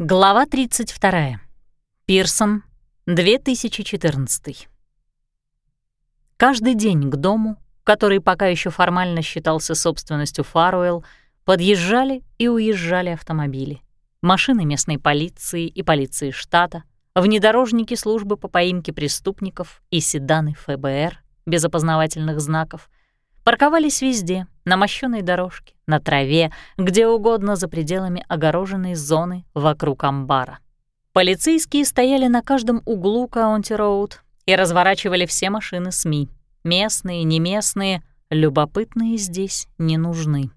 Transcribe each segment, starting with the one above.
Глава 32. Пирсон, 2014. Каждый день к дому, который пока еще формально считался собственностью Фаруэлл, подъезжали и уезжали автомобили. Машины местной полиции и полиции штата, внедорожники службы по поимке преступников и седаны ФБР без опознавательных знаков парковались везде, на мощенной дорожке, на траве, где угодно за пределами огороженной зоны вокруг амбара. Полицейские стояли на каждом углу Каунти-Роуд и разворачивали все машины СМИ. Местные, неместные, любопытные здесь не нужны.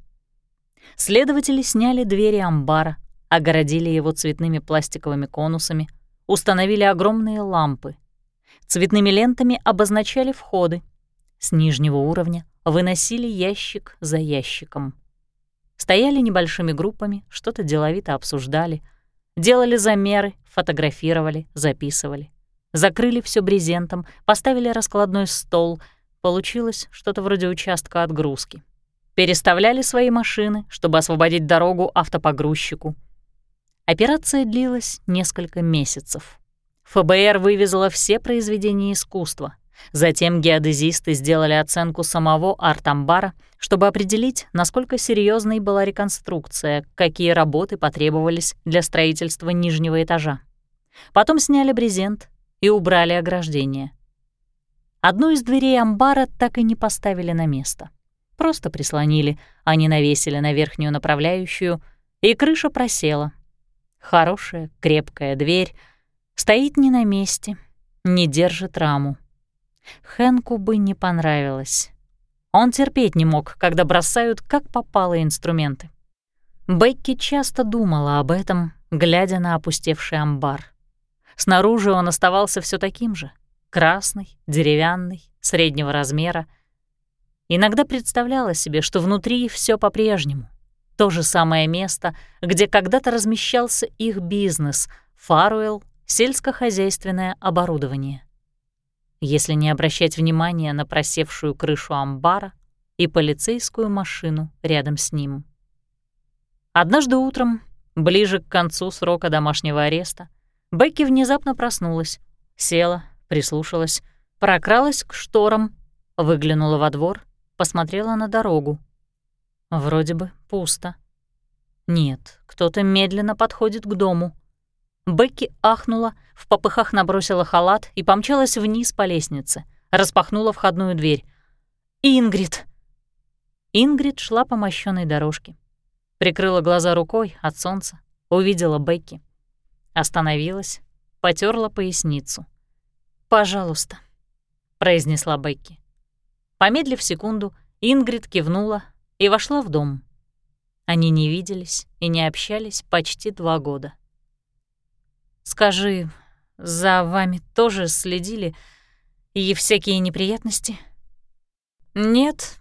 Следователи сняли двери амбара, огородили его цветными пластиковыми конусами, установили огромные лампы. Цветными лентами обозначали входы. С нижнего уровня выносили ящик за ящиком. Стояли небольшими группами, что-то деловито обсуждали, делали замеры, фотографировали, записывали. Закрыли все брезентом, поставили раскладной стол. Получилось что-то вроде участка отгрузки. Переставляли свои машины, чтобы освободить дорогу автопогрузчику. Операция длилась несколько месяцев. ФБР вывезла все произведения искусства, Затем геодезисты сделали оценку самого арт-амбара, чтобы определить, насколько серьезной была реконструкция, какие работы потребовались для строительства нижнего этажа. Потом сняли брезент и убрали ограждение. Одну из дверей амбара так и не поставили на место. Просто прислонили, а не навесили на верхнюю направляющую, и крыша просела. Хорошая, крепкая дверь стоит не на месте, не держит раму. Хэнку бы не понравилось. Он терпеть не мог, когда бросают как попало инструменты. Бекки часто думала об этом, глядя на опустевший амбар. Снаружи он оставался все таким же — красный, деревянный, среднего размера. Иногда представляла себе, что внутри все по-прежнему. То же самое место, где когда-то размещался их бизнес — Фаруэлл, сельскохозяйственное оборудование если не обращать внимания на просевшую крышу амбара и полицейскую машину рядом с ним. Однажды утром, ближе к концу срока домашнего ареста, Бекки внезапно проснулась, села, прислушалась, прокралась к шторам, выглянула во двор, посмотрела на дорогу. Вроде бы пусто. Нет, кто-то медленно подходит к дому. Бекки ахнула, в попыхах набросила халат и помчалась вниз по лестнице, распахнула входную дверь. «Ингрид!» Ингрид шла по мощёной дорожке. Прикрыла глаза рукой от солнца, увидела Бекки. Остановилась, потерла поясницу. «Пожалуйста», — произнесла Бекки. Помедлив секунду, Ингрид кивнула и вошла в дом. Они не виделись и не общались почти два года. Скажи, за вами тоже следили и всякие неприятности? Нет,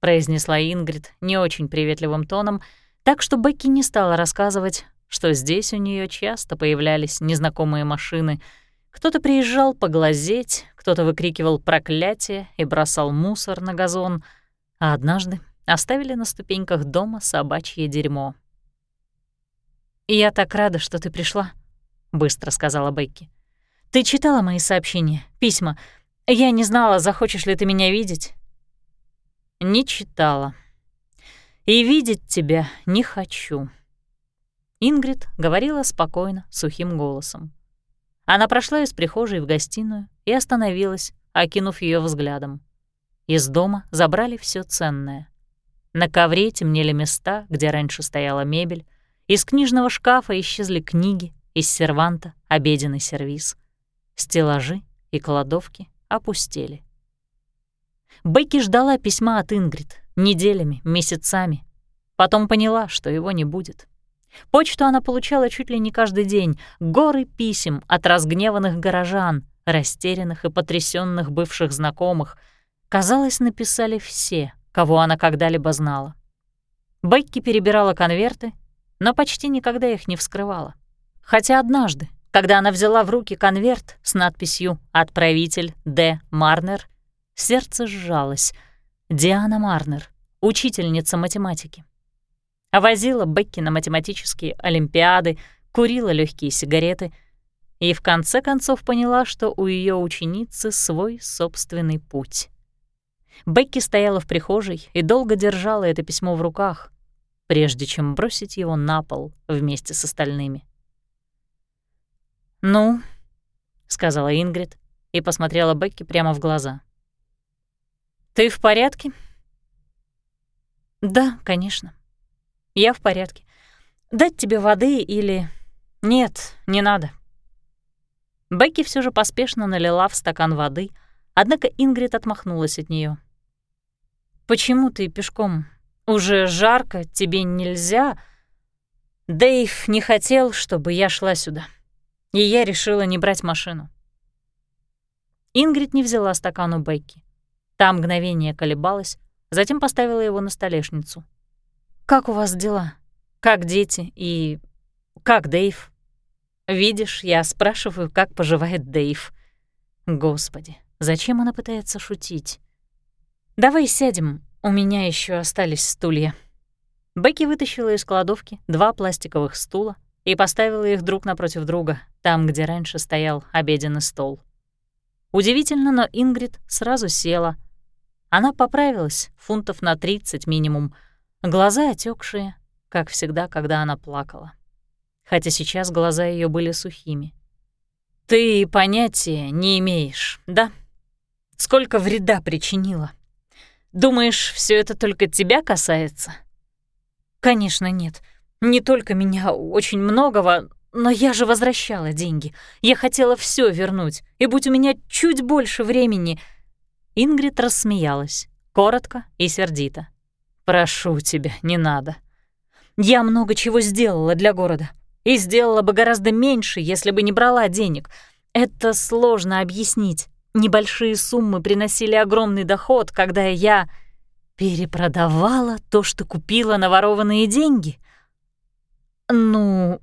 произнесла Ингрид не очень приветливым тоном, так что Бекки не стала рассказывать, что здесь у нее часто появлялись незнакомые машины. Кто-то приезжал поглазеть, кто-то выкрикивал проклятие и бросал мусор на газон, а однажды оставили на ступеньках дома собачье дерьмо. «Я так рада, что ты пришла», — быстро сказала Бекки. «Ты читала мои сообщения, письма. Я не знала, захочешь ли ты меня видеть». «Не читала. И видеть тебя не хочу». Ингрид говорила спокойно, сухим голосом. Она прошла из прихожей в гостиную и остановилась, окинув ее взглядом. Из дома забрали все ценное. На ковре темнели места, где раньше стояла мебель, из книжного шкафа исчезли книги, из серванта — обеденный сервиз. Стеллажи и кладовки опустели. Бекки ждала письма от Ингрид неделями, месяцами. Потом поняла, что его не будет. Почту она получала чуть ли не каждый день, горы писем от разгневанных горожан, растерянных и потрясенных бывших знакомых. Казалось, написали все, кого она когда-либо знала. Бекки перебирала конверты, но почти никогда их не вскрывала. Хотя однажды, когда она взяла в руки конверт с надписью «Отправитель Д. Марнер», сердце сжалось. Диана Марнер, учительница математики. Возила Бекки на математические олимпиады, курила легкие сигареты и в конце концов поняла, что у ее ученицы свой собственный путь. Бекки стояла в прихожей и долго держала это письмо в руках, прежде чем бросить его на пол вместе с остальными. «Ну», — сказала Ингрид и посмотрела Бекки прямо в глаза. «Ты в порядке?» «Да, конечно. Я в порядке. Дать тебе воды или...» «Нет, не надо». Бекки все же поспешно налила в стакан воды, однако Ингрид отмахнулась от нее. «Почему ты пешком? Уже жарко, тебе нельзя...» Дэйв не хотел, чтобы я шла сюда, и я решила не брать машину. Ингрид не взяла стакан у Бекки. Та мгновение колебалась, затем поставила его на столешницу. «Как у вас дела? Как дети? И как Дэйв?» «Видишь, я спрашиваю, как поживает Дэйв». Господи, зачем она пытается шутить? «Давай сядем, у меня еще остались стулья». Бекки вытащила из кладовки два пластиковых стула и поставила их друг напротив друга, там, где раньше стоял обеденный стол. Удивительно, но Ингрид сразу села. Она поправилась, фунтов на 30 минимум, глаза отекшие, как всегда, когда она плакала. Хотя сейчас глаза ее были сухими. «Ты понятия не имеешь, да? Сколько вреда причинила?» Думаешь, все это только тебя касается? Конечно, нет. Не только меня, очень многого, но я же возвращала деньги. Я хотела все вернуть, и будь у меня чуть больше времени. Ингрид рассмеялась, коротко и сердито. Прошу тебя, не надо. Я много чего сделала для города. И сделала бы гораздо меньше, если бы не брала денег. Это сложно объяснить. Небольшие суммы приносили огромный доход, когда я перепродавала то, что купила на ворованные деньги. Ну,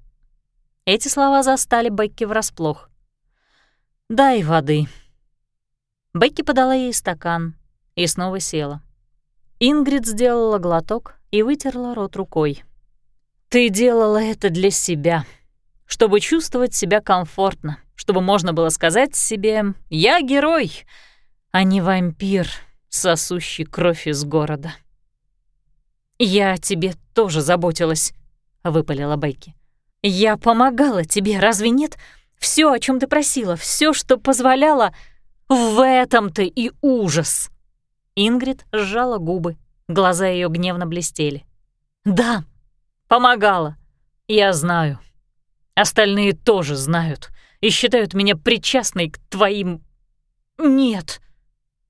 эти слова застали Бекки врасплох. «Дай воды». Бекки подала ей стакан и снова села. Ингрид сделала глоток и вытерла рот рукой. «Ты делала это для себя, чтобы чувствовать себя комфортно, чтобы можно было сказать себе «я герой», а не вампир, сосущий кровь из города. «Я тебе тоже заботилась», — выпалила Бейки. «Я помогала тебе, разве нет? Все, о чем ты просила, все, что позволяла, в этом-то и ужас!» Ингрид сжала губы, глаза ее гневно блестели. «Да, помогала, я знаю. Остальные тоже знают и считают меня причастной к твоим... Нет.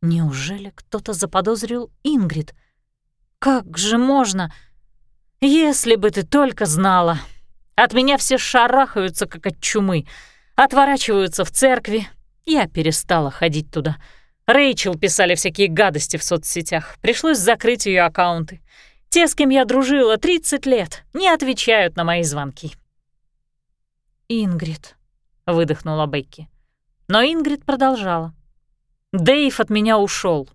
Неужели кто-то заподозрил Ингрид? Как же можно? Если бы ты только знала. От меня все шарахаются, как от чумы, отворачиваются в церкви. Я перестала ходить туда. Рэйчел писали всякие гадости в соцсетях. Пришлось закрыть ее аккаунты. Те, с кем я дружила 30 лет, не отвечают на мои звонки. «Ингрид», — выдохнула Бекки. Но Ингрид продолжала. «Дэйв от меня ушел.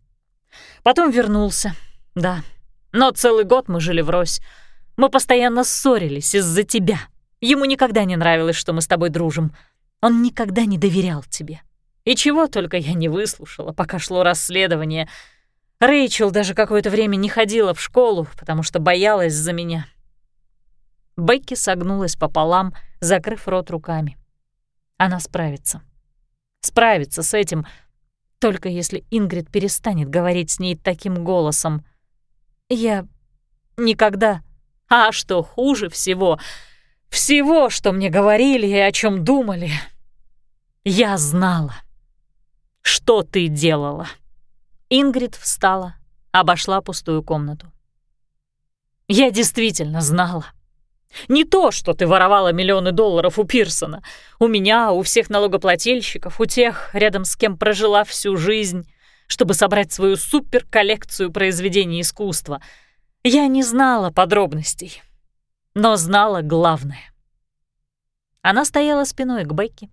Потом вернулся, да. Но целый год мы жили врозь. Мы постоянно ссорились из-за тебя. Ему никогда не нравилось, что мы с тобой дружим. Он никогда не доверял тебе. И чего только я не выслушала, пока шло расследование. Рэйчел даже какое-то время не ходила в школу, потому что боялась за меня». Бекки согнулась пополам, закрыв рот руками. Она справится. Справится с этим, только если Ингрид перестанет говорить с ней таким голосом. Я никогда... А что хуже всего, всего, что мне говорили и о чем думали, я знала. Что ты делала? Ингрид встала, обошла пустую комнату. Я действительно знала. Не то, что ты воровала миллионы долларов у Пирсона. У меня, у всех налогоплательщиков, у тех, рядом с кем прожила всю жизнь, чтобы собрать свою суперколлекцию произведений искусства. Я не знала подробностей, но знала главное. Она стояла спиной к Бекке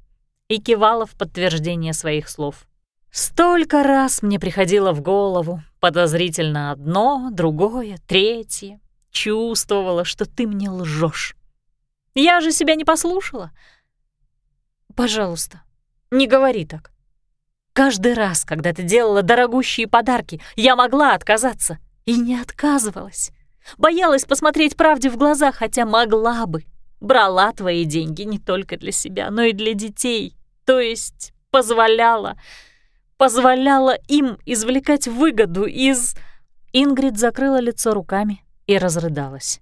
и кивала в подтверждение своих слов. Столько раз мне приходило в голову подозрительно одно, другое, третье, чувствовала, что ты мне лжешь. Я же себя не послушала. Пожалуйста, не говори так. Каждый раз, когда ты делала дорогущие подарки, я могла отказаться. И не отказывалась. Боялась посмотреть правде в глаза, хотя могла бы. Брала твои деньги не только для себя, но и для детей. То есть позволяла... Позволяла им извлекать выгоду из... Ингрид закрыла лицо руками и разрыдалась.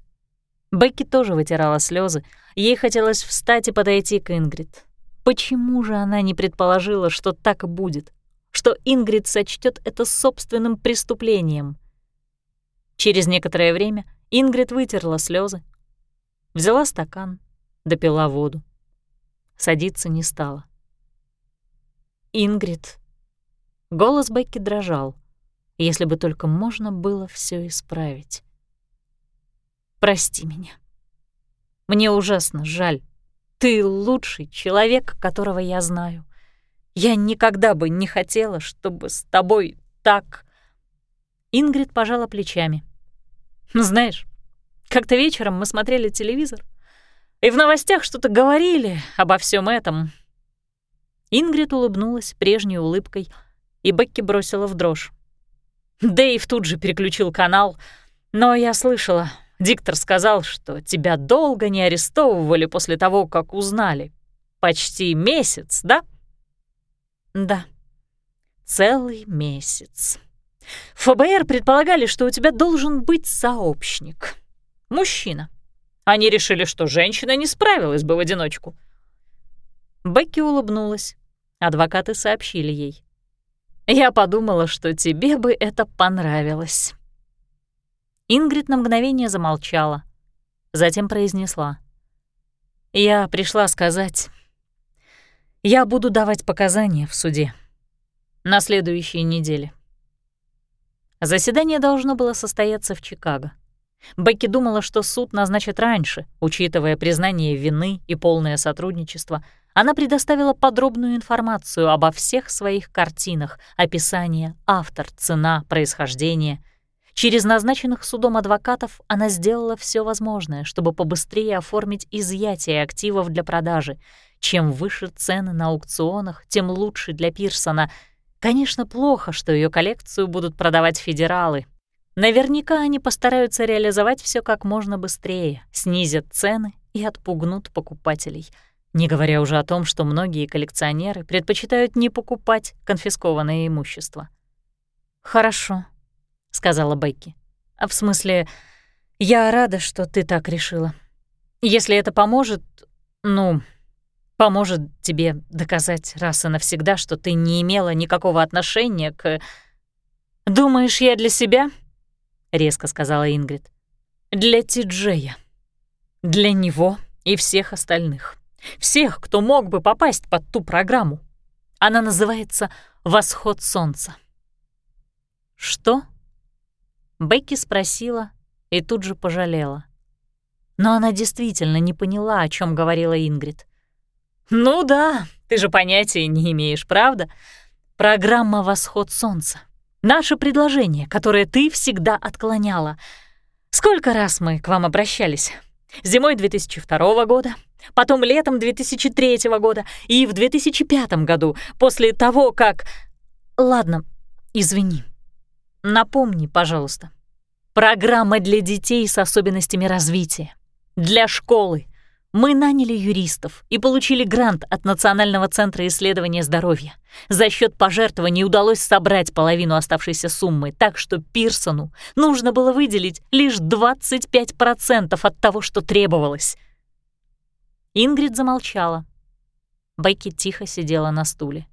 Бекки тоже вытирала слезы. Ей хотелось встать и подойти к Ингрид. Почему же она не предположила, что так будет? Что Ингрид сочтет это собственным преступлением? Через некоторое время Ингрид вытерла слезы, взяла стакан, допила воду. Садиться не стала. «Ингрид». Голос Бекки дрожал, если бы только можно было все исправить. «Прости меня. Мне ужасно жаль. Ты лучший человек, которого я знаю. Я никогда бы не хотела, чтобы с тобой так...» Ингрид пожала плечами. «Знаешь, как-то вечером мы смотрели телевизор, и в новостях что-то говорили обо всем этом». Ингрид улыбнулась прежней улыбкой, и Бекки бросила в дрожь. Дэйв тут же переключил канал, но я слышала, Диктор сказал, что тебя долго не арестовывали после того, как узнали. Почти месяц, да? Да. Целый месяц. ФБР предполагали, что у тебя должен быть сообщник. Мужчина. Они решили, что женщина не справилась бы в одиночку. Бекки улыбнулась. Адвокаты сообщили ей. «Я подумала, что тебе бы это понравилось». Ингрид на мгновение замолчала, затем произнесла. «Я пришла сказать, я буду давать показания в суде на следующей неделе». Заседание должно было состояться в Чикаго. Бекки думала, что суд назначит раньше, учитывая признание вины и полное сотрудничество. Она предоставила подробную информацию обо всех своих картинах, описание, автор, цена, происхождение. Через назначенных судом адвокатов она сделала все возможное, чтобы побыстрее оформить изъятие активов для продажи. Чем выше цены на аукционах, тем лучше для Пирсона. Конечно, плохо, что ее коллекцию будут продавать федералы. Наверняка они постараются реализовать все как можно быстрее, снизят цены и отпугнут покупателей. Не говоря уже о том, что многие коллекционеры предпочитают не покупать конфискованное имущество. «Хорошо», — сказала Бекки. «А в смысле, я рада, что ты так решила. Если это поможет, ну, поможет тебе доказать раз и навсегда, что ты не имела никакого отношения к... «Думаешь, я для себя?» — резко сказала Ингрид. «Для Ти-Джея. Для него и всех остальных. Всех, кто мог бы попасть под ту программу. Она называется «Восход солнца». «Что?» Бекки спросила и тут же пожалела. Но она действительно не поняла, о чем говорила Ингрид. «Ну да, ты же понятия не имеешь, правда? Программа «Восход солнца». Наше предложение, которое ты всегда отклоняла. Сколько раз мы к вам обращались? Зимой 2002 года, потом летом 2003 года и в 2005 году, после того, как... Ладно, извини, Напомни, пожалуйста. Программа для детей с особенностями развития. Для школы. Мы наняли юристов и получили грант от Национального центра исследования здоровья. За счет пожертвований удалось собрать половину оставшейся суммы, так что Пирсону нужно было выделить лишь 25% от того, что требовалось. Ингрид замолчала. Бекки тихо сидела на стуле.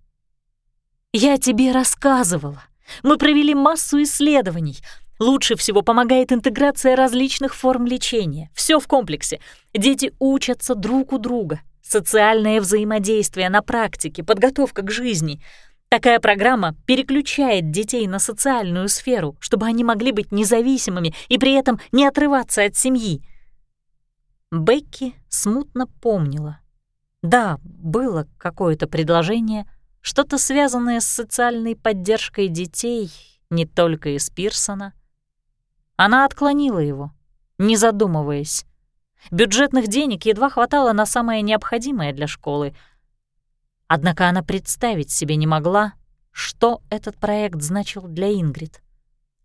«Я тебе рассказывала. Мы провели массу исследований. Лучше всего помогает интеграция различных форм лечения. Все в комплексе. Дети учатся друг у друга. Социальное взаимодействие на практике, подготовка к жизни. Такая программа переключает детей на социальную сферу, чтобы они могли быть независимыми и при этом не отрываться от семьи. Бекки смутно помнила. Да, было какое-то предложение — что-то связанное с социальной поддержкой детей, не только из Пирсона. Она отклонила его, не задумываясь. Бюджетных денег едва хватало на самое необходимое для школы. Однако она представить себе не могла, что этот проект значил для Ингрид.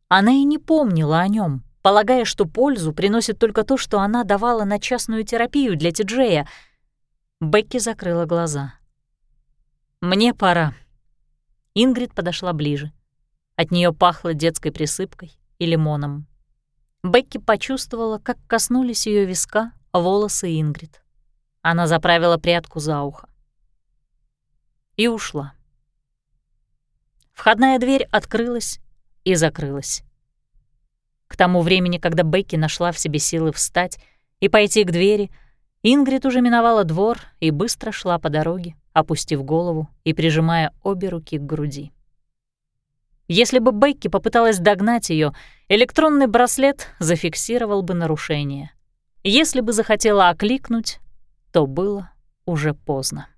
Она и не помнила о нем, полагая, что пользу приносит только то, что она давала на частную терапию для Тиджея. Бекки закрыла глаза. «Мне пора». Ингрид подошла ближе. От нее пахло детской присыпкой и лимоном. Бекки почувствовала, как коснулись ее виска волосы Ингрид. Она заправила прядку за ухо. И ушла. Входная дверь открылась и закрылась. К тому времени, когда Бекки нашла в себе силы встать и пойти к двери, Ингрид уже миновала двор и быстро шла по дороге, опустив голову и прижимая обе руки к груди. Если бы Бекки попыталась догнать ее, электронный браслет зафиксировал бы нарушение. Если бы захотела окликнуть, то было уже поздно.